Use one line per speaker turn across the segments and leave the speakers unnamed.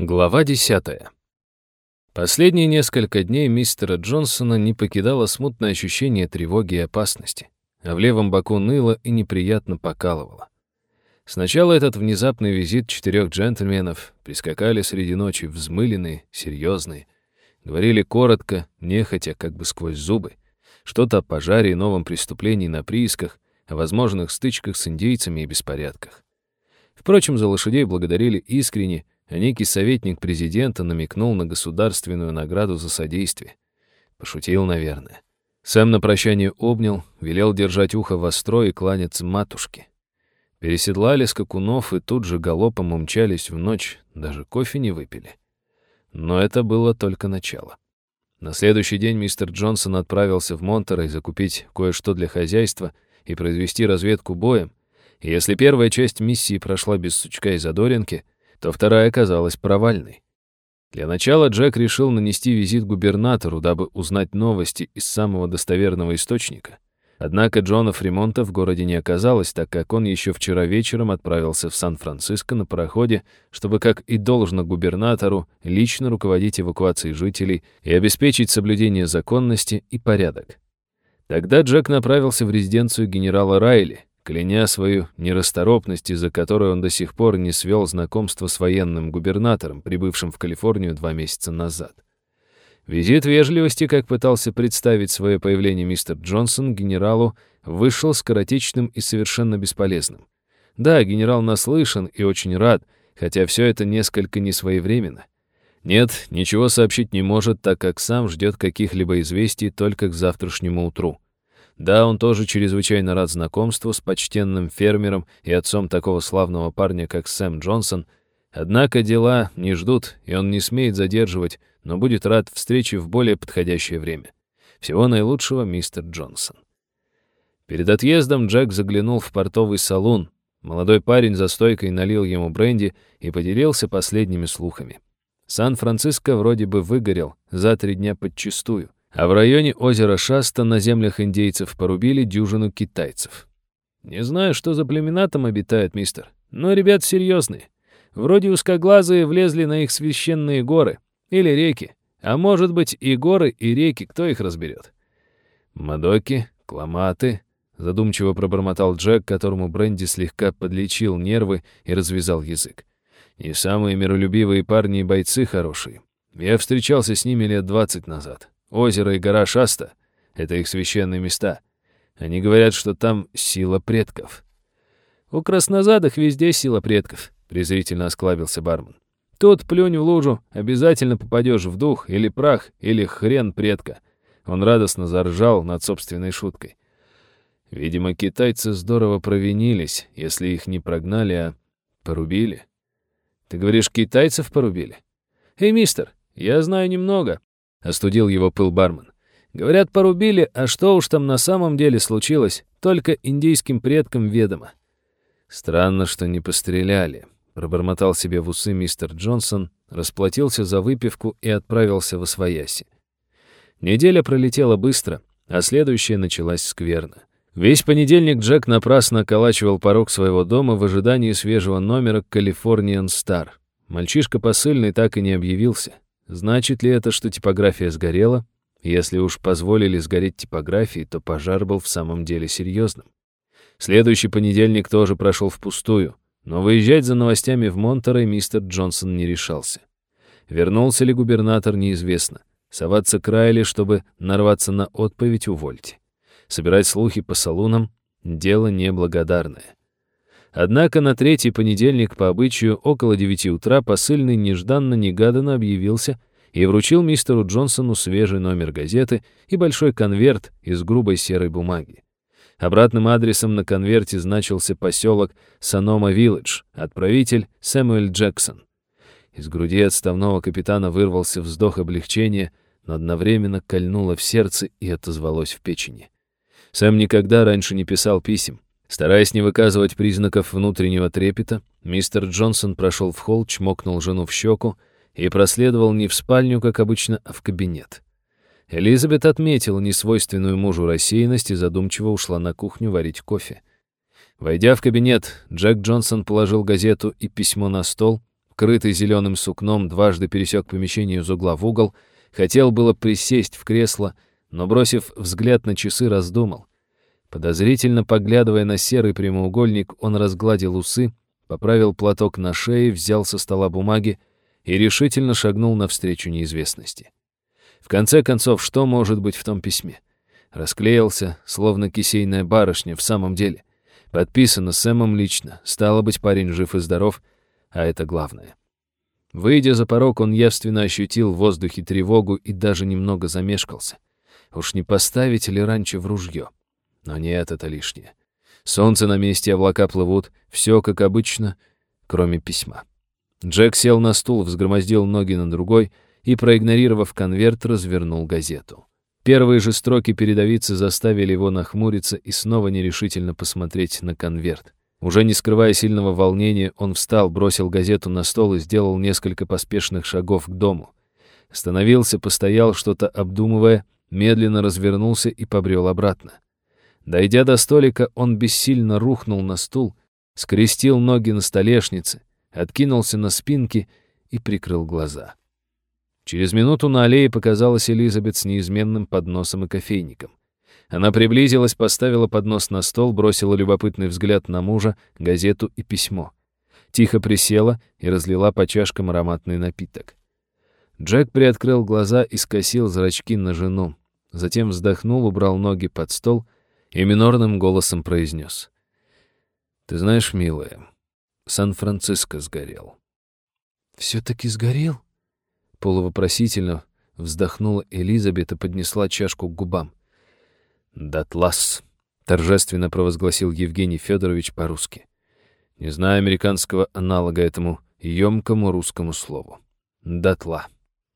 Глава 10. Последние несколько дней мистера Джонсона не покидало смутное ощущение тревоги и опасности, а в левом боку ныло и неприятно покалывало. Сначала этот внезапный визит четырех джентльменов прискакали среди ночи взмыленные, серьезные, говорили коротко, нехотя, как бы сквозь зубы, что-то о пожаре и новом преступлении на приисках, о возможных стычках с индейцами и беспорядках. Впрочем, за лошадей благодарили искренне, некий советник президента намекнул на государственную награду за содействие. Пошутил, наверное. Сэм на прощание обнял, велел держать ухо востро и кланяться матушке. Переседлали скакунов и тут же галопом умчались в ночь, даже кофе не выпили. Но это было только начало. На следующий день мистер Джонсон отправился в Монтерей закупить кое-что для хозяйства и произвести разведку боем, и если первая часть миссии прошла без сучка и задоринки — то вторая оказалась провальной. Для начала Джек решил нанести визит губернатору, дабы узнать новости из самого достоверного источника. Однако Джона Фримонта в городе не оказалось, так как он еще вчера вечером отправился в Сан-Франциско на пароходе, чтобы, как и должно губернатору, лично руководить эвакуацией жителей и обеспечить соблюдение законности и порядок. Тогда Джек направился в резиденцию генерала Райли, кляня свою нерасторопность, из-за которой он до сих пор не свел знакомство с военным губернатором, прибывшим в Калифорнию два месяца назад. Визит вежливости, как пытался представить свое появление мистер Джонсон, генералу вышел скоротечным и совершенно бесполезным. Да, генерал наслышан и очень рад, хотя все это несколько несвоевременно. Нет, ничего сообщить не может, так как сам ждет каких-либо известий только к завтрашнему утру. Да, он тоже чрезвычайно рад знакомству с почтенным фермером и отцом такого славного парня, как Сэм Джонсон. Однако дела не ждут, и он не смеет задерживать, но будет рад встрече в более подходящее время. Всего наилучшего, мистер Джонсон. Перед отъездом Джек заглянул в портовый салон. Молодой парень за стойкой налил ему бренди и поделился последними слухами. Сан-Франциско вроде бы выгорел за три дня подчистую а в районе озера Шаста на землях индейцев порубили дюжину китайцев. Не знаю, что за племена там обитают, мистер, но ребят серьезные. Вроде узкоглазые влезли на их священные горы или реки, а может быть и горы, и реки, кто их разберет? Мадоки, кламаты, задумчиво пробормотал Джек, которому Бренди слегка подлечил нервы и развязал язык. Не самые миролюбивые парни и бойцы хорошие. Я встречался с ними лет двадцать назад. Озеро и гора Шаста — это их священные места. Они говорят, что там сила предков. «У краснозадых везде сила предков», — презрительно осклабился бармен. «Тут плюнь в лужу, обязательно попадешь в дух или прах, или хрен предка». Он радостно заржал над собственной шуткой. Видимо, китайцы здорово провинились, если их не прогнали, а порубили. Ты говоришь, китайцев порубили? Эй, мистер, я знаю немного. — остудил его пыл бармен. «Говорят, порубили, а что уж там на самом деле случилось, только индийским предкам ведомо». «Странно, что не постреляли», — пробормотал себе в усы мистер Джонсон, расплатился за выпивку и отправился в Освояси. Неделя пролетела быстро, а следующая началась скверно. Весь понедельник Джек напрасно околачивал порог своего дома в ожидании свежего номера «Калифорниан Стар». Мальчишка посыльный так и не объявился. Значит ли это, что типография сгорела? Если уж позволили сгореть типографии, то пожар был в самом деле серьезным. Следующий понедельник тоже прошел впустую, но выезжать за новостями в Монтерей мистер Джонсон не решался. Вернулся ли губернатор, неизвестно. Соваться к Райли, чтобы нарваться на отповедь, увольте. Собирать слухи по салунам — дело неблагодарное. Однако на третий понедельник по обычаю около девяти утра посыльный нежданно-негаданно объявился и вручил мистеру Джонсону свежий номер газеты и большой конверт из грубой серой бумаги. Обратным адресом на конверте значился поселок Санома-Вилледж, отправитель Сэмюэль Джексон. Из груди отставного капитана вырвался вздох облегчения, но одновременно кольнуло в сердце и отозвалось в печени. Сэм никогда раньше не писал писем. Стараясь не выказывать признаков внутреннего трепета, мистер Джонсон прошел в холл, чмокнул жену в щеку и проследовал не в спальню, как обычно, а в кабинет. Элизабет отметила несвойственную мужу рассеянность и задумчиво ушла на кухню варить кофе. Войдя в кабинет, Джек Джонсон положил газету и письмо на стол, крытый зеленым сукном, дважды пересек помещение из угла в угол, хотел было присесть в кресло, но, бросив взгляд на часы, раздумал. Подозрительно поглядывая на серый прямоугольник, он разгладил усы, поправил платок на шее, взял со стола бумаги и решительно шагнул навстречу неизвестности. В конце концов, что может быть в том письме? Расклеился, словно кисейная барышня, в самом деле. Подписано Сэмом лично, стало быть, парень жив и здоров, а это главное. Выйдя за порог, он явственно ощутил в воздухе тревогу и даже немного замешкался. Уж не поставить ли раньше в ружье? Но нет, это лишнее. Солнце на месте, облака плывут, все как обычно, кроме письма. Джек сел на стул, взгромоздил ноги на другой и, проигнорировав конверт, развернул газету. Первые же строки передовицы заставили его нахмуриться и снова нерешительно посмотреть на конверт. Уже не скрывая сильного волнения, он встал, бросил газету на стол и сделал несколько поспешных шагов к дому. Остановился, постоял, что-то обдумывая, медленно развернулся и побрел обратно. Дойдя до столика, он бессильно рухнул на стул, скрестил ноги на столешнице, откинулся на спинки и прикрыл глаза. Через минуту на аллее показалась Элизабет с неизменным подносом и кофейником. Она приблизилась, поставила поднос на стол, бросила любопытный взгляд на мужа, газету и письмо. Тихо присела и разлила по чашкам ароматный напиток. Джек приоткрыл глаза и скосил зрачки на жену. Затем вздохнул, убрал ноги под стол и минорным голосом произнес. «Ты знаешь, милая, Сан-Франциско сгорел».
«Все-таки сгорел?»
Полувопросительно вздохнула Элизабет и поднесла чашку к губам. «Датлас», — торжественно провозгласил Евгений Федорович по-русски. Не знаю американского аналога этому емкому русскому слову. «Датла».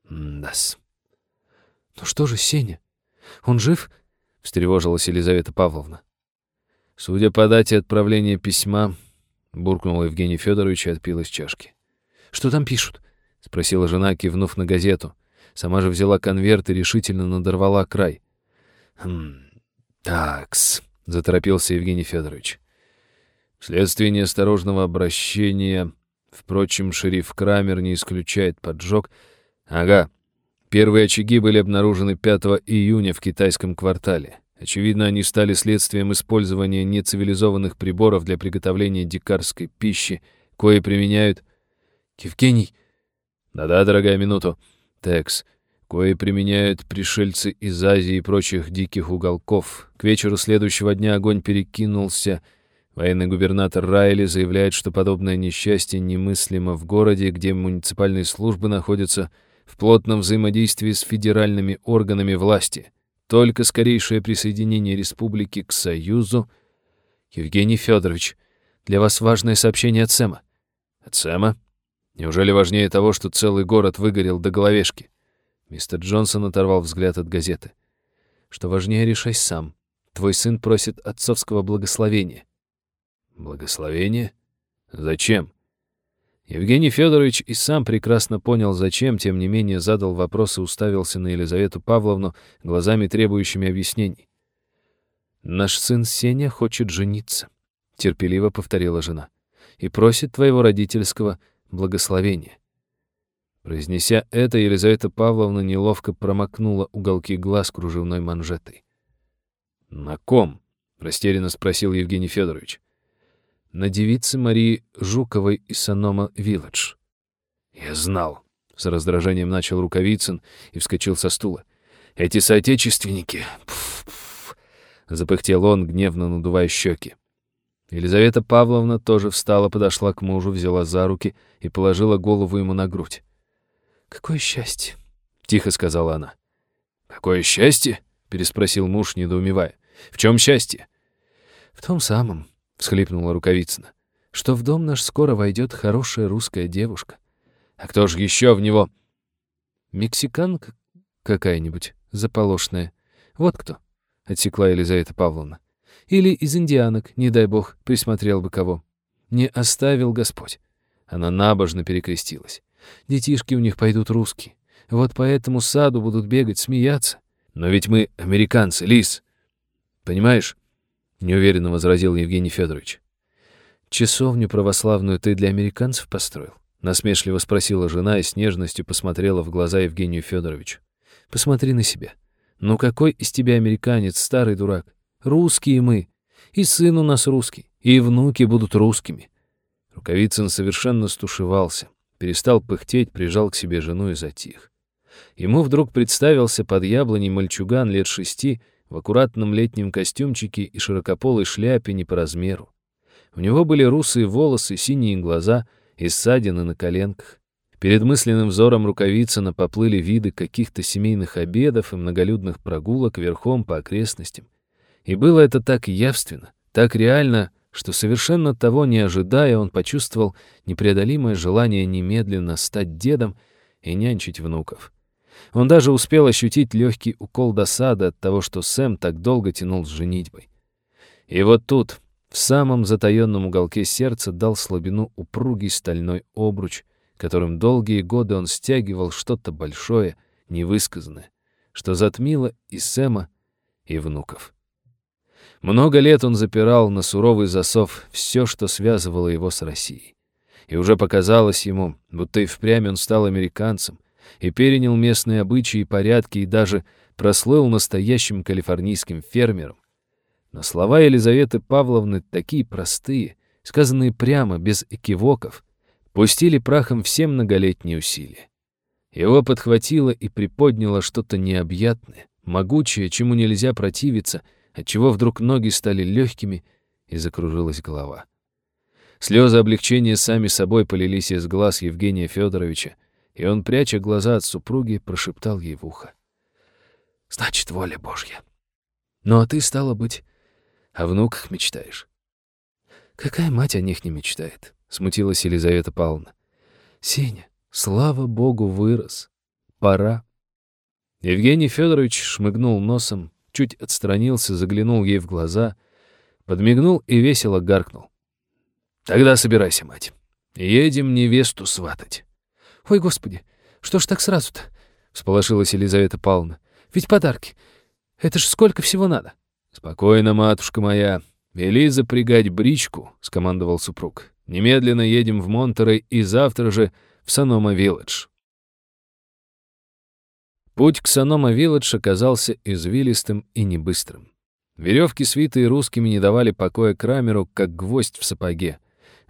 «Дас».
«Ну что же, Сеня? Он жив?» — встревожилась Елизавета Павловна.
«Судя по дате отправления письма», — буркнул Евгений Федорович и отпил из чашки.
«Что там пишут?»
— спросила жена, кивнув на газету. Сама же взяла конверт и решительно надорвала край.
«Хм, такс», —
заторопился Евгений Федорович. Вследствие неосторожного обращения, впрочем, шериф Крамер не исключает поджог. Ага, первые очаги были обнаружены 5 июня в китайском квартале. Очевидно, они стали следствием использования нецивилизованных приборов для приготовления дикарской пищи, кое применяют...
«Евгений!»
Да-да, дорогая, минуту. Текс. Кое применяют пришельцы из Азии и прочих диких уголков. К вечеру следующего дня огонь перекинулся. Военный губернатор Райли заявляет, что подобное несчастье немыслимо в городе, где муниципальные службы находятся в плотном взаимодействии с федеральными органами власти. Только скорейшее присоединение республики к Союзу...
Евгений Федорович, для вас важное сообщение от Сэма.
От Сэма? Неужели важнее того, что целый город выгорел до головешки? Мистер Джонсон оторвал взгляд от газеты.
Что важнее, решай сам. Твой сын просит отцовского благословения.
Благословение? Зачем? Евгений Федорович и сам прекрасно понял, зачем, тем не менее задал вопрос и уставился на Елизавету Павловну глазами, требующими объяснений.
«Наш сын Сеня хочет жениться», — терпеливо повторила жена, «и просит твоего родительского благословение.
Произнеся это, Елизавета Павловна неловко промокнула уголки глаз кружевной манжетой. «На ком?» — растерянно спросил Евгений Федорович.
«На девице Марии Жуковой из Санома Вилледж».
«Я знал», — с раздражением начал Рукавицын и вскочил со стула. «Эти соотечественники...» Пф -пф запыхтел он, гневно надувая щеки. Елизавета Павловна тоже встала, подошла к мужу, взяла за руки и положила голову ему на грудь.
«Какое счастье!»
— тихо сказала она. «Какое счастье?» — переспросил муж, недоумевая. «В чем счастье?»
«В том самом», — всхлипнула Рукавицына, «что в дом наш скоро войдет хорошая русская девушка».
«А кто же еще в него?»
«Мексиканка какая-нибудь, заполошная. Вот кто», — отсекла Елизавета Павловна. Или из индианок, не дай бог, присмотрел бы кого. Не оставил Господь. Она набожно перекрестилась. Детишки у них пойдут русские. Вот по этому саду будут бегать, смеяться.
Но ведь мы американцы, Лис. Понимаешь? Неуверенно возразил Евгений Федорович.
Часовню православную ты для американцев построил?
насмешливо спросила жена и с нежностью посмотрела в глаза Евгению Федоровичу. Посмотри на себя. Ну какой из тебя американец, старый дурак? Русские мы. И сын у нас русский, и внуки будут русскими. Рукавицын совершенно стушевался, перестал пыхтеть, прижал к себе жену и затих. Ему вдруг представился под яблоней мальчуган лет шести в аккуратном летнем костюмчике и широкополой шляпе не по размеру. У него были русые волосы, синие глаза и ссадины на коленках. Перед мысленным взором Рукавицына поплыли виды каких-то семейных обедов и многолюдных прогулок верхом по окрестностям. И было это так явственно, так реально, что совершенно того не ожидая, он почувствовал непреодолимое желание немедленно стать дедом и нянчить внуков. Он даже успел ощутить легкий укол досады от того, что Сэм так долго тянул с женитьбой. И вот тут, в самом затаенном уголке сердца, дал слабину упругий стальной обруч, которым долгие годы он стягивал что-то большое, невысказанное, что затмило и Сэма, и внуков. Много лет он запирал на суровый засов все, что связывало его с Россией. И уже показалось ему, будто и впрямь он стал американцем, и перенял местные обычаи и порядки, и даже прослыл настоящим калифорнийским фермером. Но слова Елизаветы Павловны такие простые, сказанные прямо, без экивоков, пустили прахом все многолетние усилия. Его подхватило и приподняло что-то необъятное, могучее, чему нельзя противиться — отчего вдруг ноги стали легкими и закружилась голова. Слезы облегчения сами собой полились из глаз Евгения Федоровича, и он, пряча глаза от супруги, прошептал ей в ухо. «Значит, воля Божья. Ну а ты, стало быть, о внуках мечтаешь». «Какая мать о них не мечтает?» — смутилась Елизавета Павловна. «Сеня, слава Богу, вырос. Пора». Евгений Федорович шмыгнул носом, чуть отстранился, заглянул ей в глаза, подмигнул и весело гаркнул. «Тогда собирайся, мать. Едем невесту сватать». «Ой, господи, что ж так сразу-то?» — всполошилась Елизавета Павловна. «Ведь подарки. Это ж сколько всего надо?» «Спокойно, матушка моя. Вели запрягать бричку», — скомандовал супруг. «Немедленно едем в Монтерей и завтра же в Санома-Вилледж». Путь к Санома-Вилледж оказался извилистым и небыстрым. Веревки, свитые русскими, не давали покоя Крамеру, как гвоздь в сапоге.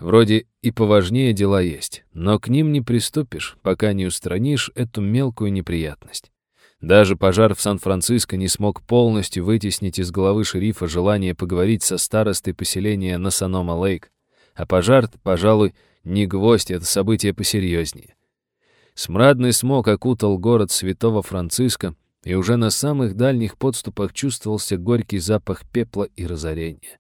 Вроде и поважнее дела есть, но к ним не приступишь, пока не устранишь эту мелкую неприятность. Даже пожар в Сан-Франциско не смог полностью вытеснить из головы шерифа желание поговорить со старостой поселения на Санома-Лейк. А пожар, пожалуй, не гвоздь, это событие посерьезнее. Смрадный смог окутал город Святого Франциска, и уже на самых дальних подступах чувствовался горький запах пепла и разорения.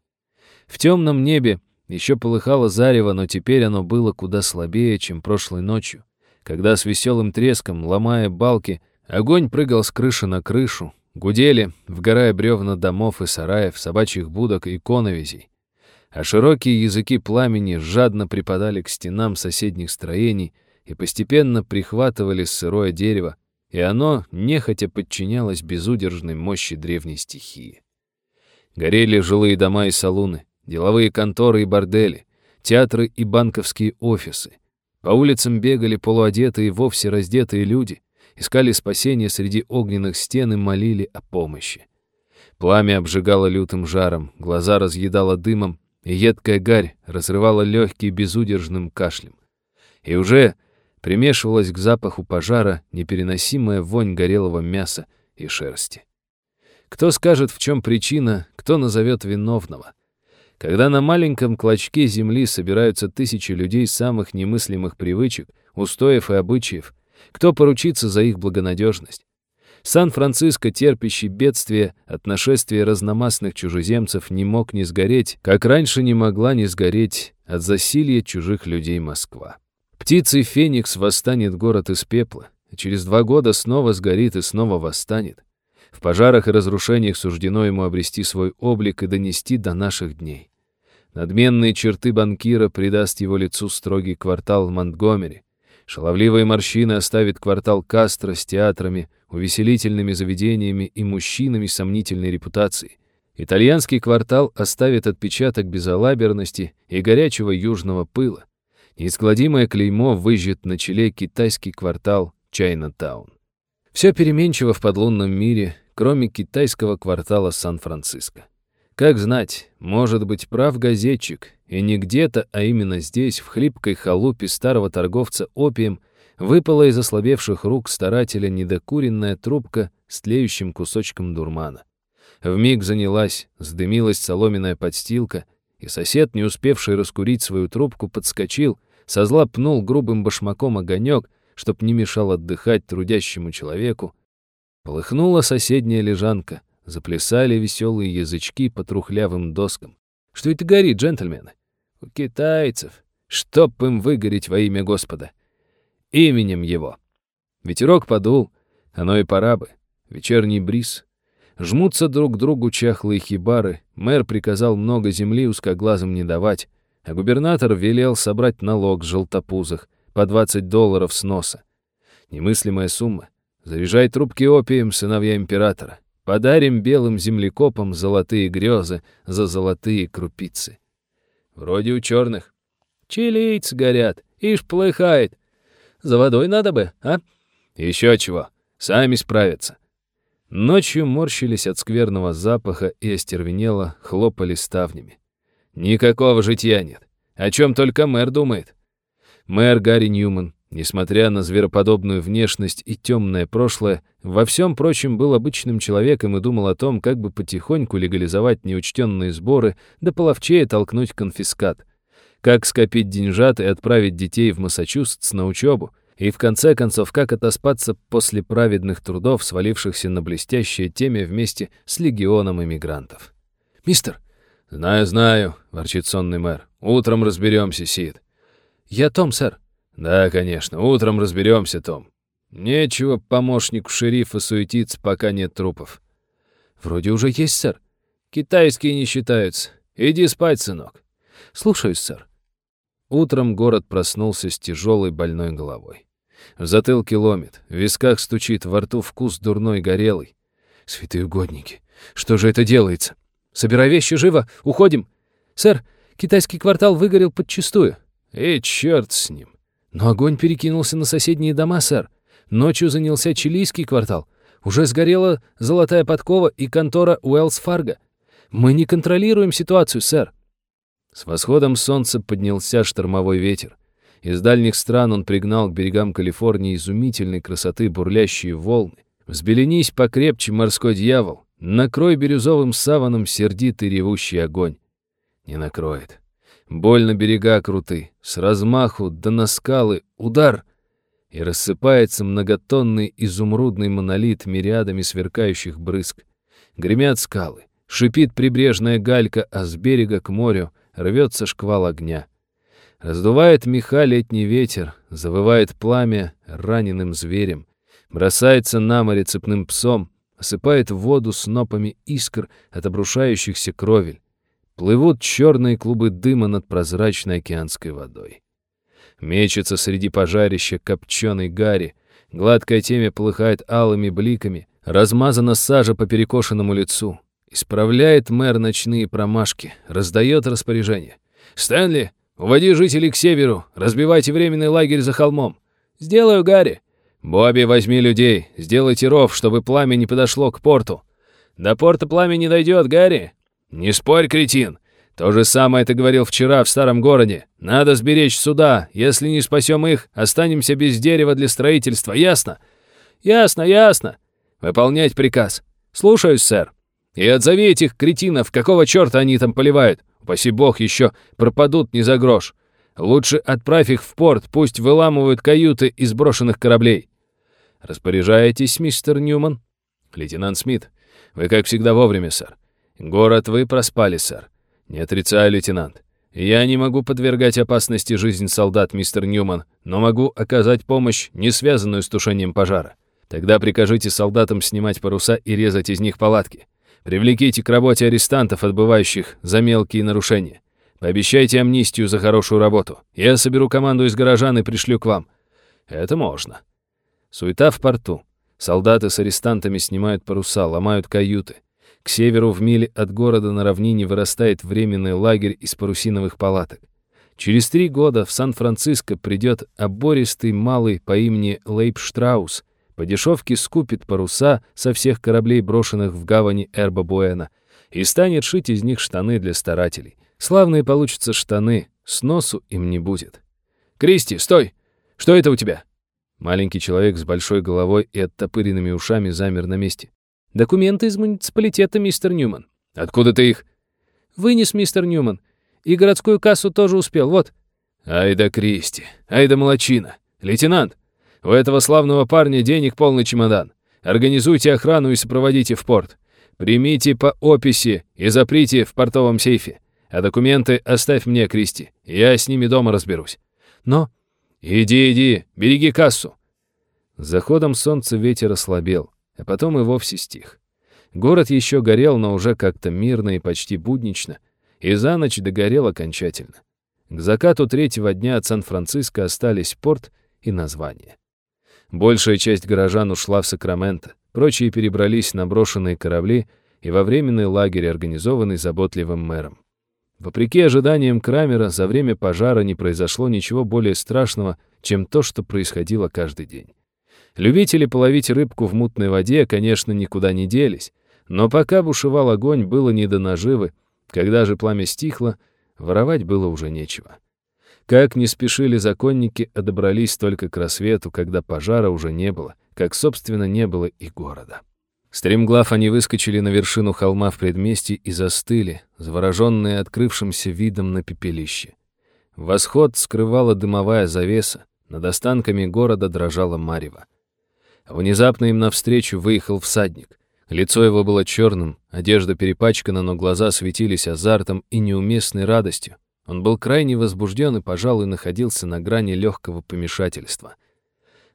В темном небе еще полыхало зарево, но теперь оно было куда слабее, чем прошлой ночью, когда с веселым треском, ломая балки, огонь прыгал с крыши на крышу, гудели, вгорая бревна домов и сараев, собачьих будок и коновизей, а широкие языки пламени жадно припадали к стенам соседних строений, и постепенно прихватывали сырое дерево, и оно нехотя подчинялось безудержной мощи древней стихии. Горели жилые дома и салуны, деловые конторы и бордели, театры и банковские офисы. По улицам бегали полуодетые, вовсе раздетые люди, искали спасения среди огненных стен и молили о помощи. Пламя обжигало лютым жаром, глаза разъедало дымом, и едкая гарь разрывала легкие безудержным кашлем. И уже примешивалась к запаху пожара непереносимая вонь горелого мяса и шерсти. Кто скажет, в чем причина, кто назовет виновного? Когда на маленьком клочке земли собираются тысячи людей самых немыслимых привычек, устоев и обычаев, кто поручится за их благонадежность? Сан-Франциско, терпящий бедствие от нашествия разномастных чужеземцев, не мог не сгореть, как раньше не могла не сгореть от засилья чужих людей Москва. Птицей Феникс восстанет город из пепла, и через два года снова сгорит и снова восстанет. В пожарах и разрушениях суждено ему обрести свой облик и донести до наших дней. Надменные черты банкира придаст его лицу строгий квартал Монтгомери. Шаловливые морщины оставит квартал Кастро с театрами, увеселительными заведениями и мужчинами сомнительной репутацией. Итальянский квартал оставит отпечаток безалаберности и горячего южного пыла. Неискладимое клеймо выжжет на челе китайский квартал Чайна-таун. Все переменчиво в подлунном мире, кроме китайского квартала Сан-Франциско. Как знать, может быть, прав газетчик, и не где-то, а именно здесь, в хлипкой халупе старого торговца опием, выпала из ослабевших рук старателя недокуренная трубка с тлеющим кусочком дурмана. Вмиг занялась, сдымилась соломенная подстилка, и сосед, не успевший раскурить свою трубку, подскочил, со зла пнул грубым башмаком огонек, чтоб не мешал отдыхать трудящему человеку. Полыхнула соседняя лежанка, заплясали веселые язычки по трухлявым доскам. Что это горит, джентльмены? У китайцев. Чтоб им выгореть во имя Господа. Именем его. Ветерок подул, оно и пора бы. Вечерний бриз. Жмутся друг к другу чахлые хибары. Мэр приказал много земли узкоглазым не давать, а губернатор велел собрать налог с желтопузых по 20 долларов с носа. Немыслимая сумма. Заряжай трубки опием, сыновья императора. Подарим белым землекопам золотые грезы за золотые крупицы. Вроде у черных. Чилийцы горят, ишь плыхает. За водой надо бы, а? Еще чего, сами справятся. Ночью морщились от скверного запаха и остервенело хлопали ставнями. Никакого житья нет. О чем только мэр думает. Мэр Гарри Ньюман, несмотря на звероподобную внешность и темное прошлое, во всем прочем был обычным человеком и думал о том, как бы потихоньку легализовать неучтенные сборы, да половчее толкнуть конфискат. Как скопить деньжат и отправить детей в Массачусетс на учебу. И в конце концов, как отоспаться после праведных трудов, свалившихся на блестящее теме вместе с легионом иммигрантов. «Мистер!» «Знаю, знаю», — ворчит сонный мэр. «Утром разберемся, Сид». «Я Том, сэр». «Да, конечно, утром разберемся, Том. Нечего помощнику шерифа суетиться, пока нет трупов».
«Вроде уже есть, сэр».
«Китайские не считаются. Иди спать, сынок».
«Слушаюсь, сэр».
Утром город проснулся с тяжелой больной головой. В затылке ломит, в висках стучит, во рту вкус дурной горелый.
Святые угодники, что же это делается? Собирай вещи живо, уходим. Сэр, китайский квартал выгорел подчистую.
Эй, черт с ним.
Но огонь перекинулся на соседние дома, сэр. Ночью занялся чилийский квартал. Уже сгорела золотая подкова и контора Уэллс Фарго. Мы не контролируем ситуацию, сэр.
С восходом солнца поднялся штормовой ветер. Из дальних стран он пригнал к берегам Калифорнии изумительной красоты бурлящие волны. Взбеленись покрепче, морской дьявол. Накрой бирюзовым саваном сердитый ревущий огонь. Не накроет. Больно берега круты, с размаху да на скалы удар, и рассыпается многотонный изумрудный монолит мириадами сверкающих брызг. Гремят скалы, шипит прибрежная галька, а с берега к морю рвется шквал огня. Раздувает меха летний ветер, завывает пламя раненым зверем, бросается на море цепным псом, осыпает воду снопами искр от обрушающихся кровель. Плывут черные клубы дыма над прозрачной океанской водой. Мечется среди пожарища копченый гари, гладкое темя полыхает алыми бликами, размазана сажа по перекошенному лицу. Исправляет мэр ночные промашки, раздает распоряжение. «Стэнли, уводи жителей к северу, разбивайте временный лагерь за холмом». «Сделаю, Гарри». «Бобби, возьми людей, сделайте ров, чтобы пламя не подошло к порту». «До порта пламя не дойдет, Гарри». «Не спорь, кретин. То же самое ты говорил вчера в старом городе. Надо сберечь суда. Если не спасем их, останемся без дерева для строительства, ясно?» «Ясно, ясно. Выполнять приказ. Слушаюсь, сэр. И отзови этих кретинов, какого черта они там поливают. Упаси бог, еще пропадут не за грош. Лучше отправь их в порт, пусть выламывают каюты из брошенных кораблей. «Распоряжаетесь, мистер Ньюман?» «Лейтенант Смит, вы, как всегда, вовремя, сэр. Город вы проспали, сэр. Не отрицаю, лейтенант. Я не могу подвергать опасности жизнь солдат, мистер Ньюман, но могу оказать помощь, не связанную с тушением пожара. Тогда прикажите солдатам снимать паруса и резать из них палатки. Привлеките к работе арестантов, отбывающих за мелкие нарушения. Пообещайте амнистию за хорошую работу. Я соберу команду из горожан и пришлю к вам. Это можно. Суета в порту. Солдаты с арестантами снимают паруса, ломают каюты. К северу в миле от города на равнине вырастает временный лагерь из парусиновых палаток. Через три года в Сан-Франциско придет обористый малый по имени Лейб Штраус, по дешевке скупит паруса со всех кораблей, брошенных в гавани Эрба Буэна, и станет шить из них штаны для старателей. Славные получатся штаны, сносу им не будет. «Кристи, стой! Что это у тебя?» Маленький человек с большой головой и оттопыренными ушами замер на месте. «Документы из муниципалитета, мистер Ньюман». «Откуда ты их?» «Вынес, мистер Ньюман. И городскую кассу тоже успел, вот». «Ай да Кристи, ай да молочина. Лейтенант, у этого славного парня денег полный чемодан. Организуйте охрану и сопроводите в порт. Примите по описи и заприте в портовом сейфе. А документы оставь мне, Кристи. Я с ними дома разберусь. Но... Иди, иди, береги кассу. С заходом солнца ветер ослабел, а потом и вовсе стих. Город еще горел, но уже как-то мирно и почти буднично, и за ночь догорел окончательно. К закату третьего дня от Сан-Франциско остались порт и название. Большая часть горожан ушла в Сакраменто, прочие перебрались на брошенные корабли и во временный лагерь, организованный заботливым мэром. Вопреки ожиданиям Крамера, за время пожара не произошло ничего более страшного, чем то, что происходило каждый день. Любители половить рыбку в мутной воде, конечно, никуда не делись, но пока бушевал огонь, было не до наживы, когда же пламя стихло, воровать было уже нечего. Как не спешили законники, а только к рассвету, когда пожара уже не было, как, собственно, не было и города. Стремглав они выскочили на вершину холма в предместье и застыли, завороженные открывшимся видом на пепелище. Восход скрывала дымовая завеса, над останками города дрожала марево. Внезапно им навстречу выехал всадник. Лицо его было черным, одежда перепачкана, но глаза светились азартом и неуместной радостью. Он был крайне возбужден и, пожалуй, находился на грани легкого помешательства.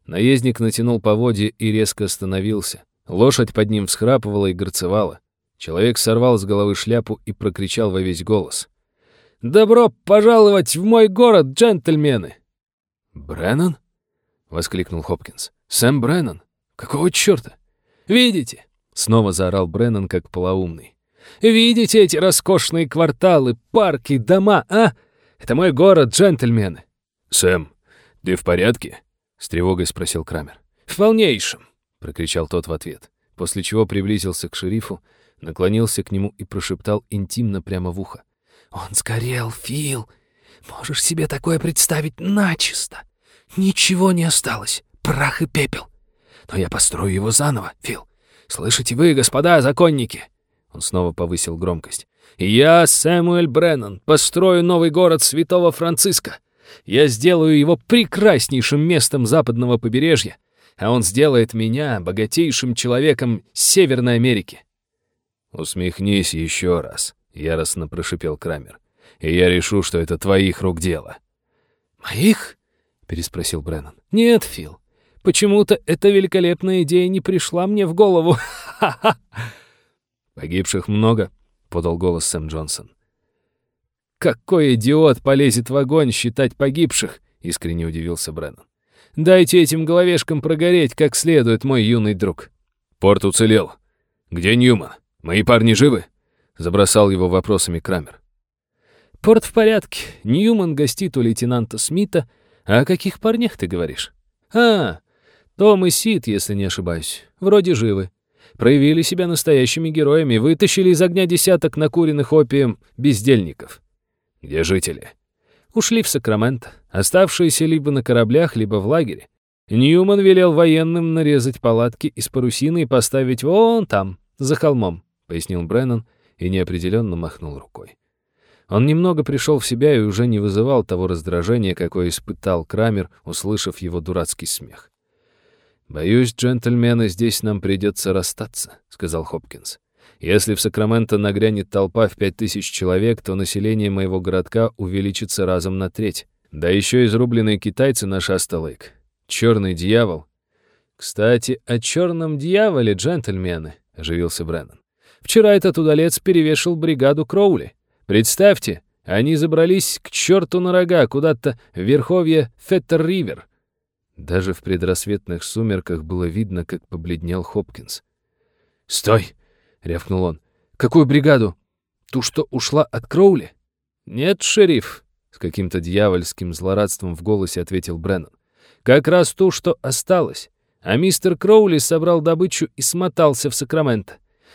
Наездник натянул поводья и резко остановился. Лошадь под ним всхрапывала и горцевала. Человек сорвал с головы шляпу и прокричал во весь голос. «Добро пожаловать в мой город, джентльмены!» «Бреннан?» — воскликнул Хопкинс. «Сэм Бреннан? Какого чёрта? Видите?» — снова заорал Бреннан, как полоумный. «Видите эти роскошные кварталы, парки, дома, а? Это мой город, джентльмены!» «Сэм, ты в порядке?» — с тревогой спросил Крамер. «В полнейшем. — прокричал тот в ответ, после чего приблизился к шерифу, наклонился к нему и прошептал интимно прямо в ухо. «Он сгорел, Фил! Можешь себе такое представить начисто! Ничего не осталось, прах и пепел! Но я построю его заново, Фил! Слышите вы, господа законники?» Он снова повысил громкость. «Я, Сэмуэль Бреннан, построю новый город Святого Франциска. Я сделаю его прекраснейшим местом западного побережья, а он сделает меня богатейшим человеком Северной Америки. «Усмехнись еще раз», — яростно прошипел Крамер. «И я решу, что это твоих рук дело». «Моих?» — переспросил Бреннан. «Нет, Фил. Почему-то эта великолепная идея не пришла мне в голову. Ха-ха!» «Погибших много», — подал голос Сэм Джонсон. «Какой идиот полезет в огонь считать погибших?» — искренне удивился Бреннан. Дайте этим головешкам прогореть как следует, мой юный друг». «Порт уцелел. Где Ньюман? Мои парни живы?» Забросал его вопросами Крамер. «Порт в порядке. Ньюман гостит у лейтенанта Смита. А о каких парнях ты говоришь?» «А, Том и Сид, если не ошибаюсь. Вроде живы. Проявили себя настоящими героями, вытащили из огня десяток накуренных опием бездельников». «Где жители?» ушли в Сакраменто, оставшиеся либо на кораблях, либо в лагере. Ньюман велел военным нарезать палатки из парусины и поставить вон там, за холмом, пояснил Бреннан и неопределенно махнул рукой. Он немного пришел в себя и уже не вызывал того раздражения, какое испытал Крамер, услышав его дурацкий смех. «Боюсь, джентльмены, здесь нам придется расстаться», — сказал Хопкинс. Если в Сакраменто нагрянет толпа в пять тысяч человек, то население моего городка увеличится разом на треть. Да еще изрубленные китайцы на Шаста-Лейк. Черный дьявол. Кстати, о черном дьяволе, джентльмены, оживился Бреннан. Вчера этот удалец перевешал бригаду Кроули. Представьте, они забрались к черту на рога куда-то в верховье Феттер-Ривер. Даже в предрассветных сумерках было видно, как побледнел Хопкинс. «Стой!» — рявкнул он. «Какую бригаду? Ту, что ушла от Кроули?» «Нет, шериф», —
с каким-то дьявольским злорадством в голосе ответил Бреннан. «Как раз ту, что осталось. А мистер Кроули собрал добычу и смотался в Сакраменто.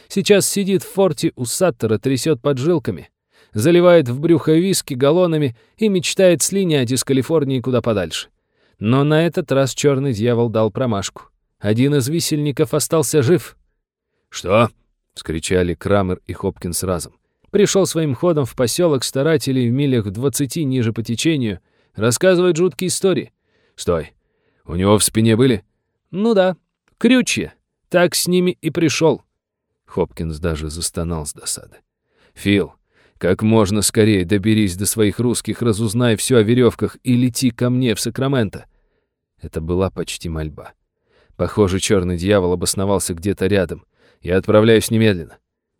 Сейчас сидит в форте у Саттера, трясет поджилками, заливает в брюхо виски галлонами и мечтает слинять из Калифорнии куда подальше. Но на этот раз черный дьявол дал промашку. Один из висельников остался жив.
«Что?»
— вскричали Крамер и Хопкинс разом. Пришел своим ходом в поселок старателей в милях в двадцати ниже по течению, рассказывает жуткие истории.
«Стой! У него в спине были?»
«Ну да, крючья. Так с ними и пришел».
Хопкинс даже застонал с досады. «Фил, как можно скорее доберись до своих русских, разузнай все о веревках и лети ко мне в Сакраменто». Это была почти мольба. Похоже, черный дьявол обосновался где-то рядом. Я отправляюсь немедленно.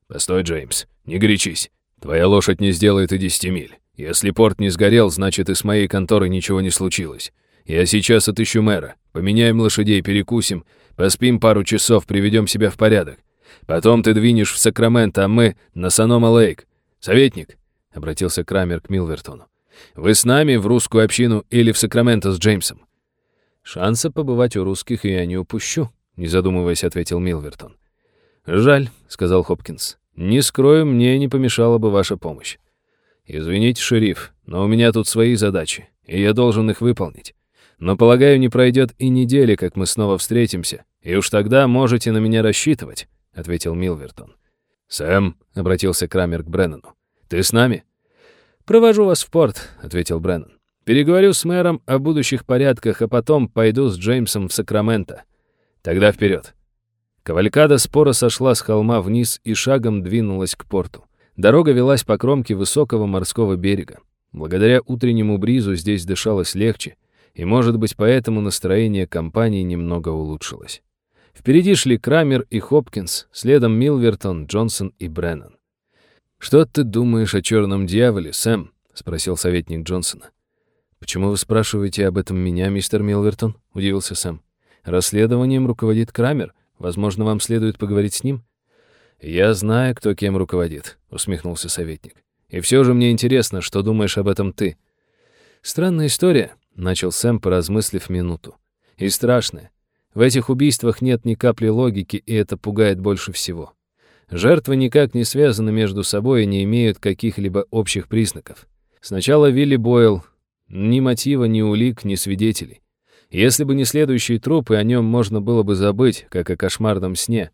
Постой, Джеймс, не горячись. Твоя лошадь не сделает и десяти миль. Если порт не сгорел, значит, и с моей конторой ничего не случилось. Я сейчас отыщу мэра. Поменяем лошадей, перекусим, поспим пару часов, приведем себя в порядок. Потом ты двинешь в Сакраменто, а мы на Санома-Лейк. Советник, — обратился Крамер к Милвертону. Вы с нами в русскую общину или в Сакраменто с Джеймсом?
Шанса побывать у русских я не упущу, не задумываясь, ответил Милвертон.
Жаль, — сказал Хопкинс. Не скрою, мне не помешала бы ваша помощь. Извините, шериф, но у меня тут свои задачи, и я должен их выполнить. Но, полагаю, не пройдет и недели, как мы снова встретимся, и уж тогда можете на меня рассчитывать», — ответил Милвертон. «Сэм», — обратился Крамер к Бреннану, — «ты с нами?»
«Провожу вас в порт», — ответил Бреннан. «Переговорю с мэром о будущих порядках, а потом пойду с Джеймсом в Сакраменто.
Тогда вперед.
Кавалькада спора сошла с холма вниз и шагом двинулась к порту. Дорога велась по кромке высокого морского берега. Благодаря утреннему бризу здесь дышалось легче, и, может быть, поэтому настроение компании немного улучшилось. Впереди шли Крамер и Хопкинс, следом Милвертон, Джонсон и Бреннан.
«Что ты думаешь о черном дьяволе, Сэм?» — спросил советник Джонсона.
«Почему вы спрашиваете об этом меня, мистер Милвертон?» — удивился Сэм. «Расследованием руководит Крамер. Возможно, вам следует поговорить с ним?»
«Я знаю, кто кем руководит», — усмехнулся советник. «И все же мне интересно, что думаешь об этом ты?»
«Странная история», — начал Сэм, поразмыслив минуту. «И страшное. В этих убийствах нет ни капли логики, и это пугает больше всего. Жертвы никак не связаны между собой и не имеют каких-либо общих признаков. Сначала Вилли Бойл. Ни мотива, ни улик, ни свидетелей. Если бы не следующие трупы, о нем можно было бы забыть, как о кошмарном сне.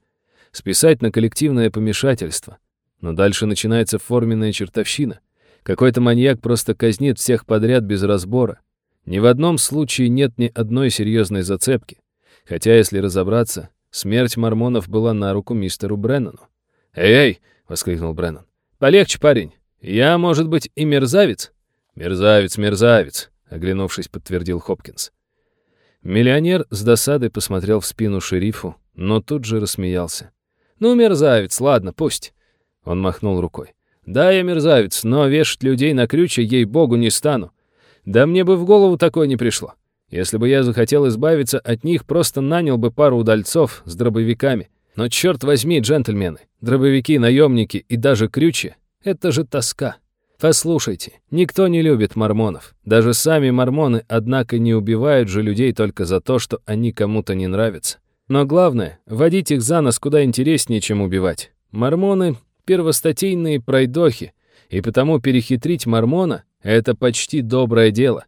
Списать на коллективное помешательство. Но дальше начинается форменная чертовщина. Какой-то маньяк просто казнит всех подряд без разбора. Ни в одном случае нет ни одной серьезной зацепки. Хотя, если разобраться, смерть мормонов была на руку мистеру Бреннану.
«Эй-эй!» — воскликнул Бреннан.
«Полегче, парень. Я, может быть, и мерзавец?»
«Мерзавец, мерзавец!» — оглянувшись, подтвердил Хопкинс.
Миллионер с досадой посмотрел в спину шерифу, но тут же рассмеялся. «Ну, мерзавец, ладно, пусть». Он махнул рукой. «Да, я мерзавец, но вешать людей на крюче, ей-богу, не стану. Да мне бы в голову такое не пришло. Если бы я захотел избавиться от них, просто нанял бы пару удальцов с дробовиками. Но черт возьми, джентльмены, дробовики, наемники и даже крючи — это же тоска. Послушайте, никто не любит мормонов. Даже сами мормоны, однако, не убивают же людей только за то, что они кому-то не нравятся. Но главное, водить их за нос куда интереснее, чем убивать. Мормоны — первостатейные пройдохи, и потому перехитрить мормона — это почти доброе дело.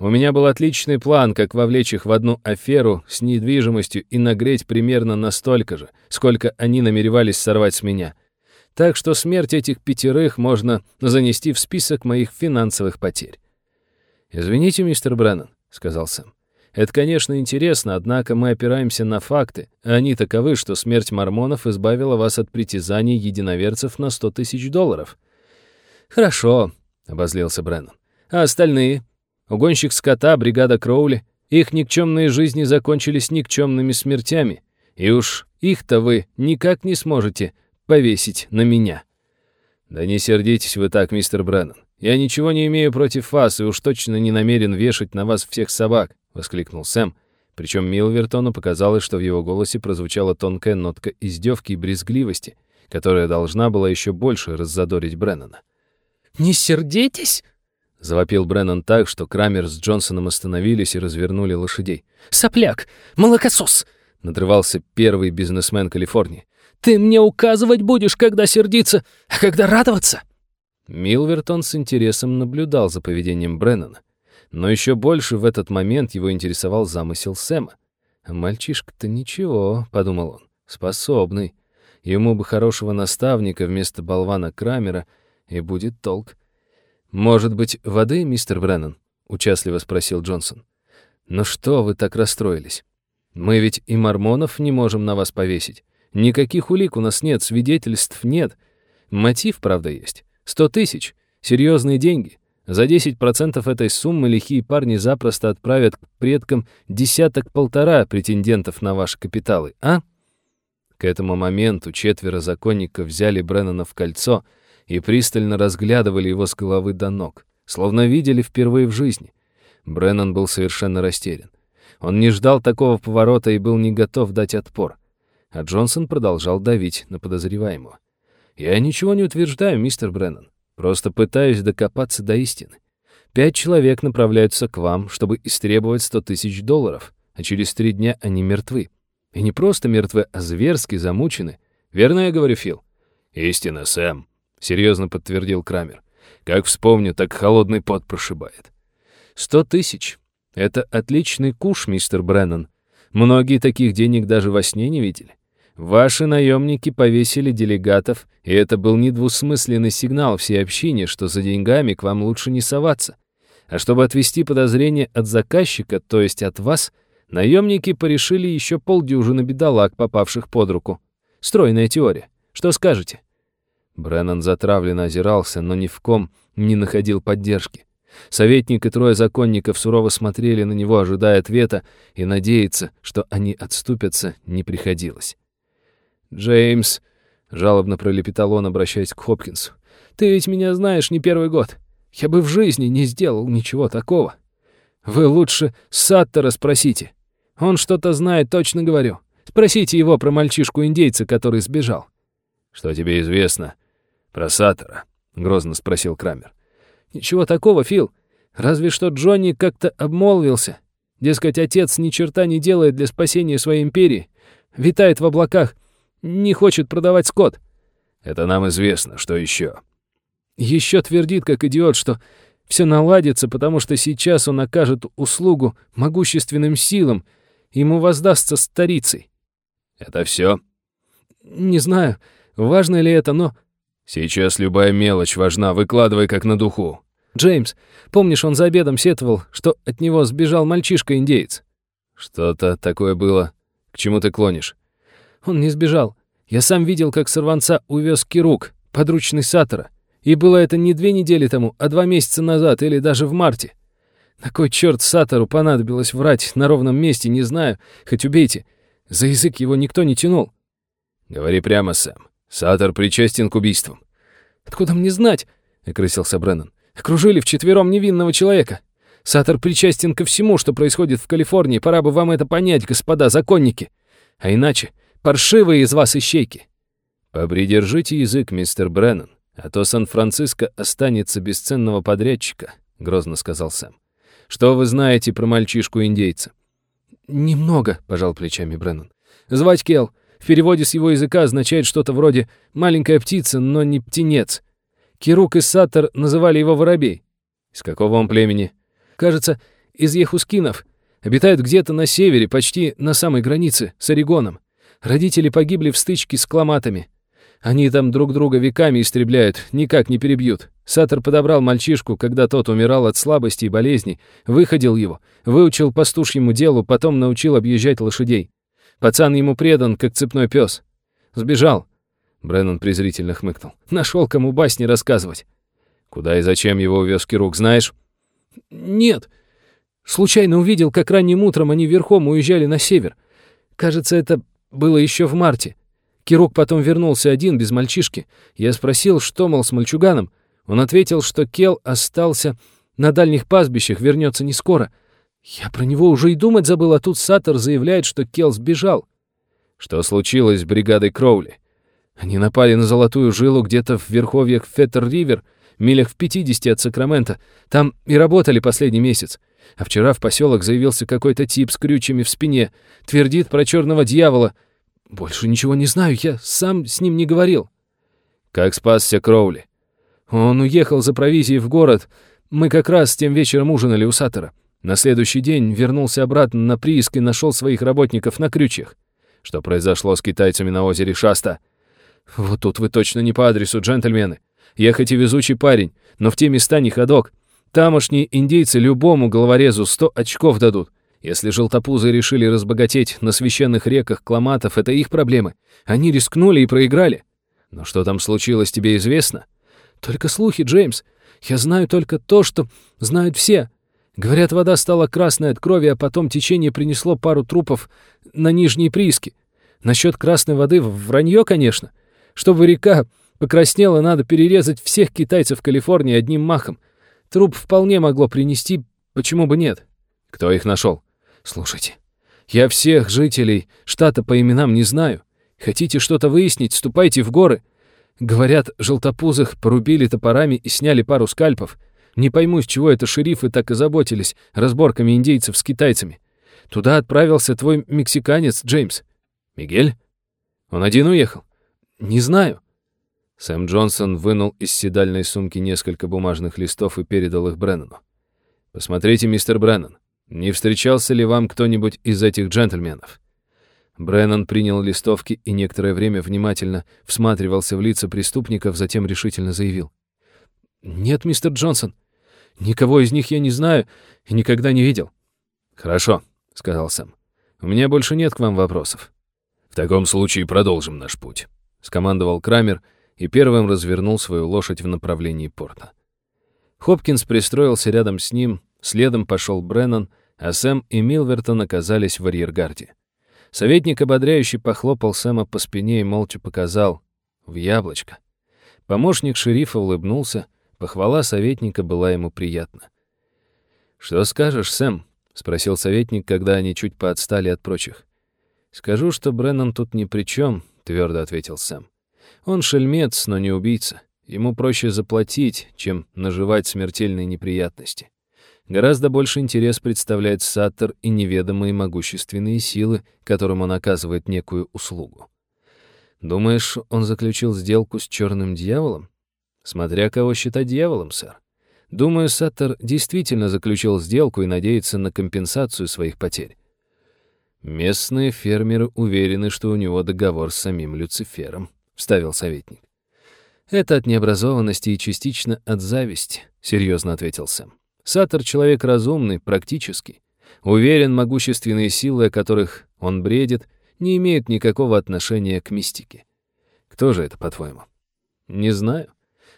У меня был отличный план, как вовлечь их в одну аферу с недвижимостью и нагреть примерно настолько же, сколько они намеревались сорвать с меня. Так что смерть этих пятерых можно занести в список моих финансовых потерь. «Извините, мистер Бреннан», — сказал Сэм. «Это, конечно, интересно, однако мы опираемся на факты, а они таковы, что смерть мормонов избавила вас от притязаний единоверцев на сто тысяч долларов». «Хорошо», — обозлился Бреннан. «А остальные?» Угонщик скота, бригада Кроули. Их никчемные жизни закончились никчемными смертями. И уж их-то вы никак не сможете повесить на меня.
Да не сердитесь вы так, мистер Бреннан. Я ничего не имею против вас и уж точно не намерен вешать на вас всех собак, воскликнул Сэм. Причем Милвертону показалось, что в его голосе прозвучала тонкая нотка издевки и брезгливости, которая должна была еще больше раззадорить Бреннана.
«Не сердитесь?»
Завопил Бреннан так, что Крамер с Джонсоном остановились и развернули лошадей.
«Сопляк! Молокосос!»
— надрывался первый бизнесмен Калифорнии.
«Ты мне указывать будешь, когда сердиться, а когда радоваться!»
Милвертон с интересом наблюдал за поведением Бреннана. Но еще больше в этот момент его интересовал замысел Сэма. «Мальчишка-то ничего», — подумал он, — «способный. Ему бы хорошего наставника вместо болвана Крамера, и будет толк». «Может быть, воды, мистер Бреннан?» — участливо спросил Джонсон. «Ну что вы так расстроились? Мы ведь и мормонов не можем на вас повесить. Никаких улик у нас нет, свидетельств нет. Мотив, правда, есть. Сто тысяч. Серьезные деньги. За 10% этой суммы лихие парни запросто отправят к предкам десяток-полтора претендентов на ваши капиталы, а? К этому моменту четверо законников взяли Бреннана в кольцо и пристально разглядывали его с головы до ног, словно видели впервые в жизни. Бреннан был совершенно растерян. Он не ждал такого поворота и был не готов дать отпор. А Джонсон продолжал давить на подозреваемого. «Я ничего не утверждаю, мистер Бреннан. Просто пытаюсь докопаться до истины. Пять человек направляются к вам, чтобы истребовать сто тысяч долларов, а через три дня они мертвы. И не просто мертвы, а зверски замучены. Верно я говорю, Фил?
Истина, Сэм,
серьезно подтвердил Крамер. Как вспомню, так холодный пот прошибает. Сто тысяч. Это отличный куш, мистер Бреннан. Многие таких денег даже во сне не видели. Ваши наемники повесили делегатов, и это был недвусмысленный сигнал всей общине, что за деньгами к вам лучше не соваться. А чтобы отвести подозрение от заказчика, то есть от вас, наемники порешили еще полдюжины бедолаг, попавших под руку. Стройная теория. Что скажете?» Бреннан затравленно озирался, но ни в ком не находил поддержки. Советник и трое законников сурово смотрели на него, ожидая ответа, и надеяться, что они отступятся, не приходилось.
«Джеймс», — жалобно пролепетал он, обращаясь к Хопкинсу, «ты ведь меня знаешь не первый год. Я бы в жизни не сделал ничего такого. Вы лучше Саттера спросите. Он что-то знает, точно говорю. Спросите его про мальчишку-индейца, который сбежал».
«Что тебе известно про Саттера?» — грозно спросил Крамер.
«Ничего такого, Фил. Разве что Джонни как-то обмолвился. Дескать, отец ни черта не делает для спасения своей империи. Витает в облаках, не хочет продавать скот.
Это нам известно. Что еще?
Еще твердит, как идиот, что все наладится, потому что сейчас он окажет услугу могущественным силам, ему воздастся старицей.
Это все?
Не знаю, важно ли это, но...
Сейчас любая мелочь важна, выкладывай как на духу.
Джеймс, помнишь, он за обедом сетовал, что от него сбежал мальчишка-индеец?
Что-то такое было. К чему ты клонишь?
Он не сбежал. Я сам видел, как сорванца увез Кирук, подручный Сатора. И было это не две недели тому, а два месяца назад или даже в марте. На кой черт Сатору понадобилось врать на ровном месте, не знаю, хоть убейте. За язык его никто не тянул.
Говори прямо, Сэм. Сатор причастен к убийствам.
Откуда мне знать? — окрысился Бреннан. Окружили вчетвером невинного человека. Сатор причастен ко всему, что происходит в Калифорнии. Пора бы вам это понять, господа законники. А иначе Паршивые из вас ищейки!»
«Попридержите язык, мистер Бреннан, а то Сан-Франциско останется без ценного подрядчика», — грозно сказал Сэм. «Что вы знаете про мальчишку-индейца?»
«Немного», — пожал плечами Бреннан. «Звать Кел. В переводе с его языка означает что-то вроде «маленькая птица, но не птенец». Кирук и Саттер называли его воробей.
Из какого он племени?
Кажется, из Ехускинов. Обитает где-то на севере, почти на самой границе с Орегоном. Родители погибли в стычке с кламатами. Они там друг друга веками истребляют, никак не перебьют. Сатор подобрал мальчишку, когда тот умирал от слабости и болезней, выходил его, выучил пастушьему делу, потом научил объезжать лошадей. Пацан ему предан, как цепной пес. Сбежал. Бреннан презрительно хмыкнул. Нашел, кому басни рассказывать.
Куда и зачем его увез Кирук, знаешь?
Нет. Случайно увидел, как ранним утром они верхом уезжали на север. Кажется, это было еще в марте. Кирук потом вернулся один, без мальчишки. Я спросил, что, мол, с мальчуганом. Он ответил, что Кел остался на дальних пастбищах, вернется не скоро. Я про него уже и думать забыл, а тут Саттер заявляет, что Кел сбежал.
Что случилось с бригадой Кроули? Они напали на золотую жилу где-то в верховьях Феттер-Ривер,
милях в 50 от Сакрамента. Там и работали последний месяц. А вчера в поселок заявился какой-то тип с крючьями в спине, твердит про черного дьявола. Больше ничего не знаю, я сам с ним не говорил.
Как спасся Кроули?
Он уехал за провизией в город. Мы как раз тем вечером ужинали у Саттера. На следующий день вернулся обратно на прииск и нашел своих работников на крючьях.
Что произошло с китайцами на озере Шаста?
Вот тут вы точно не по адресу, джентльмены. Я хоть и везучий парень, но в те места не ходок. Тамошние индейцы любому головорезу сто очков дадут. Если желтопузы решили разбогатеть на священных реках Кламатов, это их проблемы. Они рискнули и проиграли.
Но что там случилось, тебе известно?
Только слухи, Джеймс. Я знаю только то, что знают все. Говорят, вода стала красной от крови, а потом течение принесло пару трупов на нижние прииски. Насчет красной воды вранье, конечно. Чтобы река покраснела, надо перерезать всех китайцев Калифорнии одним махом. Труп вполне могло принести, почему бы нет?
Кто их нашел?
Слушайте, я всех жителей штата по именам не знаю. Хотите что-то выяснить, ступайте в горы. Говорят, желтопузых порубили топорами и сняли пару скальпов. Не пойму, с чего это шерифы так и заботились разборками индейцев с китайцами. Туда отправился твой мексиканец Джеймс.
Мигель?
Он один уехал? Не знаю.
Сэм Джонсон вынул из седальной сумки несколько бумажных листов и передал их Бреннану. «Посмотрите, мистер Бреннан, не встречался ли вам кто-нибудь из этих джентльменов?» Бреннан принял листовки и некоторое время внимательно всматривался в лица преступников, затем решительно заявил.
«Нет, мистер Джонсон, никого из них я не знаю и никогда не видел».
«Хорошо», — сказал Сэм. «У меня больше нет к вам вопросов». «В таком случае продолжим наш путь», — скомандовал Крамер, — и первым развернул свою лошадь в направлении порта. Хопкинс пристроился рядом с ним, следом пошел Бреннан, а Сэм и Милвертон оказались в арьергарде. Советник ободряюще похлопал Сэма по спине и молча показал «в яблочко». Помощник шерифа улыбнулся, похвала советника была ему приятна. «Что скажешь, Сэм?» — спросил советник, когда они чуть поотстали от прочих. «Скажу, что Бреннан тут ни при чем», — твердо ответил Сэм. Он шельмец, но не убийца. Ему проще заплатить, чем наживать смертельные неприятности. Гораздо больше интерес представляет Саттер и неведомые могущественные силы, которым он оказывает некую услугу. Думаешь, он заключил сделку с черным дьяволом? Смотря кого считать дьяволом, сэр. Думаю, Саттер действительно заключил сделку и надеется на компенсацию своих потерь. Местные фермеры уверены, что у него договор с самим Люцифером. — вставил советник. «Это от необразованности и частично от зависти», — серьезно ответил Сэм. «Саттер — человек разумный, практический. Уверен, могущественные силы, о которых он бредит, не имеют никакого отношения к мистике. Кто же это, по-твоему?» «Не знаю.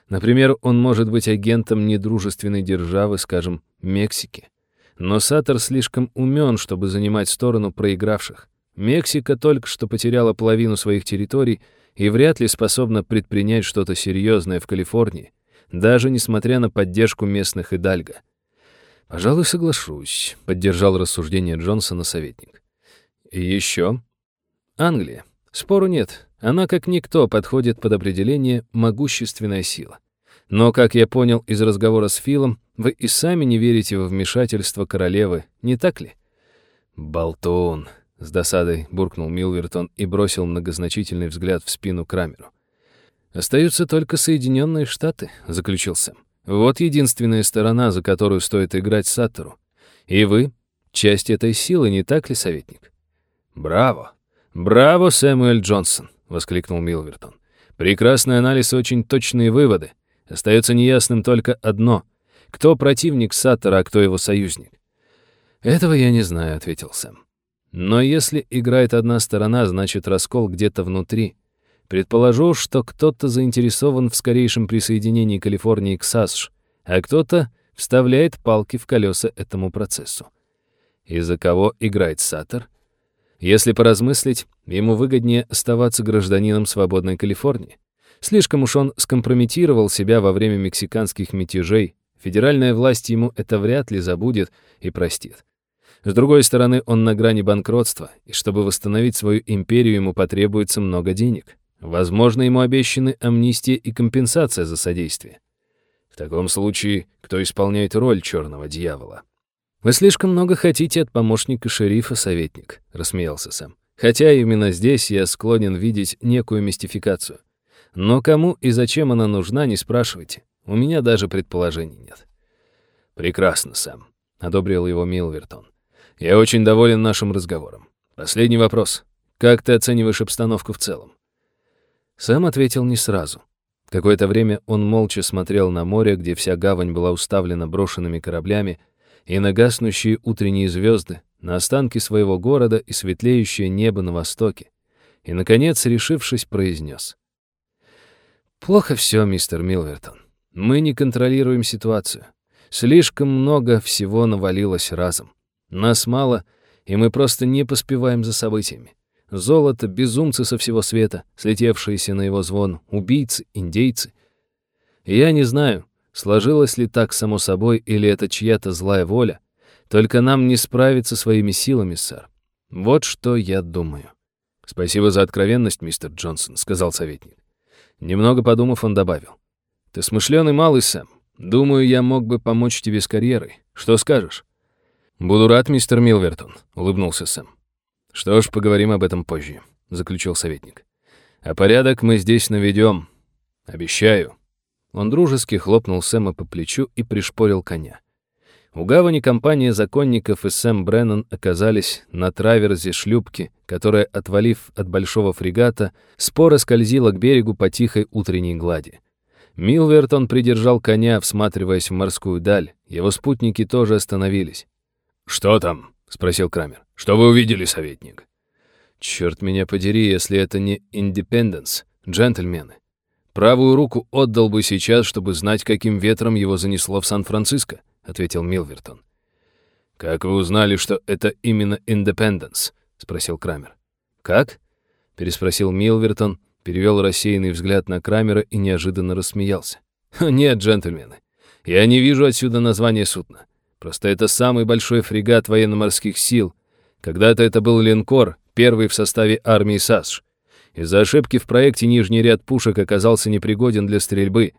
Например, он может быть агентом недружественной державы, скажем, Мексики. Но Саттер слишком умен, чтобы занимать сторону проигравших. Мексика только что потеряла половину своих территорий — и вряд ли способна предпринять что-то серьезное в Калифорнии, даже несмотря на поддержку местных Идальго. «Пожалуй, соглашусь», — поддержал рассуждение Джонсона советник. «И еще? Англия. Спору нет. Она, как никто, подходит под определение «могущественная сила». Но, как я понял из разговора с Филом, вы и сами не верите во вмешательство королевы, не так ли? Болтун, с досадой буркнул Милвертон и бросил многозначительный взгляд в спину Крамеру. «Остаются только Соединенные Штаты», — заключил Сэм. «Вот единственная сторона, за которую стоит играть Саттеру. И вы — часть этой силы, не так ли, советник?» «Браво! Браво, Сэмюэль Джонсон!» — воскликнул Милвертон. «Прекрасный анализ и очень точные выводы. Остается неясным только одно — кто противник Саттера, а кто его союзник?» «Этого я не знаю», — ответил Сэм. Но если играет одна сторона, значит раскол где-то внутри. Предположу, что кто-то заинтересован в скорейшем присоединении Калифорнии к САСШ, а кто-то вставляет палки в колеса этому процессу. Из-за кого играет Саттер? Если поразмыслить, ему выгоднее оставаться гражданином свободной Калифорнии. Слишком уж он скомпрометировал себя во время мексиканских мятежей. Федеральная власть ему это вряд ли забудет и простит. С другой стороны, он на грани банкротства, и чтобы восстановить свою империю, ему потребуется много денег. Возможно, ему обещаны амнистия и компенсация за содействие. В таком случае, кто исполняет роль черного дьявола?
«Вы слишком много хотите от помощника шерифа, советник», — рассмеялся Сэм. «Хотя именно здесь я склонен видеть некую мистификацию. Но кому и зачем она нужна, не спрашивайте. У меня даже предположений нет».
«Прекрасно, Сэм», — одобрил его Милвертон. «Я очень доволен нашим разговором. Последний вопрос. Как ты оцениваешь обстановку в целом?»
Сэм ответил не сразу. Какое-то время он молча смотрел на море, где вся гавань была уставлена брошенными кораблями, и на гаснущие утренние звезды, на останки своего города и светлеющее небо на востоке. И, наконец, решившись, произнес. «Плохо все, мистер Милвертон. Мы не контролируем ситуацию. Слишком много всего навалилось разом. Нас мало, и мы просто не поспеваем за событиями. Золото, безумцы со всего света, слетевшиеся на его звон, убийцы, индейцы. я не знаю, Сложилось ли так само собой, или это чья-то злая воля? Только нам не справиться своими силами, сэр. Вот что я думаю.
«Спасибо за откровенность, мистер Джонсон», — сказал советник. Немного подумав, он добавил. «Ты смышленый малый, Сэм. Думаю, я мог бы помочь тебе с карьерой. Что скажешь?» «Буду рад, мистер Милвертон», — улыбнулся Сэм. «Что ж, поговорим об этом позже», — заключил советник. «А порядок мы здесь наведем. Обещаю». Он дружески хлопнул Сэма по плечу и пришпорил коня. У гавани компания законников и Сэм Бреннан оказались на траверзе шлюпки, которая, отвалив от большого фрегата, споро скользила к берегу по тихой утренней глади. Милвертон придержал коня, всматриваясь в морскую даль. Его спутники тоже остановились. «Что там?» — спросил Крамер. «Что вы увидели, советник?» «Черт меня подери, если это не Индепенденс, джентльмены. «Правую руку отдал бы сейчас, чтобы знать, каким ветром его занесло в Сан-Франциско», — ответил Милвертон. «Как вы узнали, что это именно Индепенденс?» — спросил Крамер. «Как?» — переспросил Милвертон, перевел рассеянный взгляд на Крамера и неожиданно рассмеялся. «Нет, джентльмены, я не вижу отсюда названия судна. Просто это самый большой фрегат военно-морских сил. Когда-то это был линкор, первый в составе армии САСШ. Из-за ошибки в проекте нижний ряд пушек оказался непригоден для стрельбы.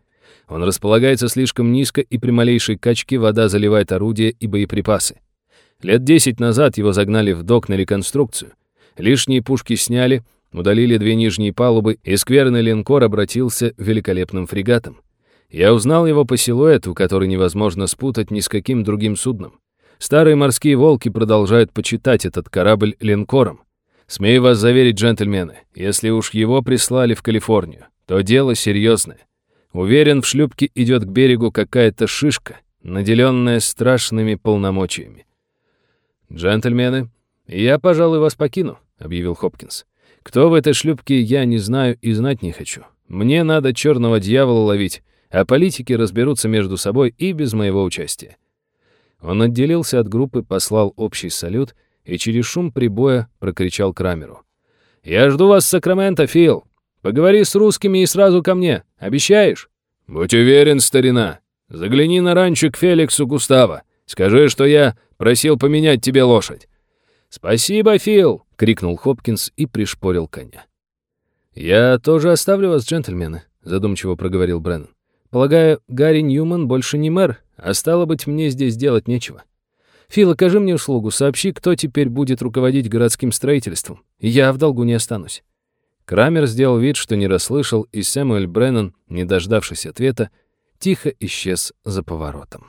Он располагается слишком низко, и при малейшей качке вода заливает орудия и боеприпасы. Лет десять назад его загнали в док на реконструкцию. Лишние пушки сняли, удалили две нижние палубы, и скверный линкор обратился великолепным фрегатом. Я узнал его по силуэту, который невозможно спутать ни с каким другим судном. Старые морские волки продолжают почитать этот корабль линкором. Смею вас заверить, джентльмены, если уж его прислали в Калифорнию, то дело серьезное. Уверен, в шлюпке идет к берегу какая-то шишка, наделенная страшными полномочиями. «Джентльмены, я, пожалуй, вас покину», — объявил Хопкинс. «Кто в этой шлюпке, я не знаю и знать не хочу. Мне надо черного дьявола ловить, а политики разберутся между собой и без моего участия». Он отделился от группы, послал общий салют — и через шум прибоя прокричал Крамеру. «Я жду вас в Сакраменто, Фил. Поговори с русскими и сразу ко мне. Обещаешь?» «Будь уверен, старина. Загляни на ранчо к Феликсу Густаво. Скажи, что я просил поменять тебе лошадь». «Спасибо, Фил!» — крикнул Хопкинс и пришпорил коня. «Я тоже оставлю вас, джентльмены», — задумчиво проговорил Бреннан. «Полагаю, Гарри Ньюман больше не мэр, а стало быть, мне здесь делать нечего». Фил, окажи мне услугу, сообщи, кто теперь будет руководить городским строительством. Я в долгу не останусь». Крамер сделал вид, что не расслышал, и Сэмюэль Бреннан, не дождавшись ответа, тихо исчез за поворотом.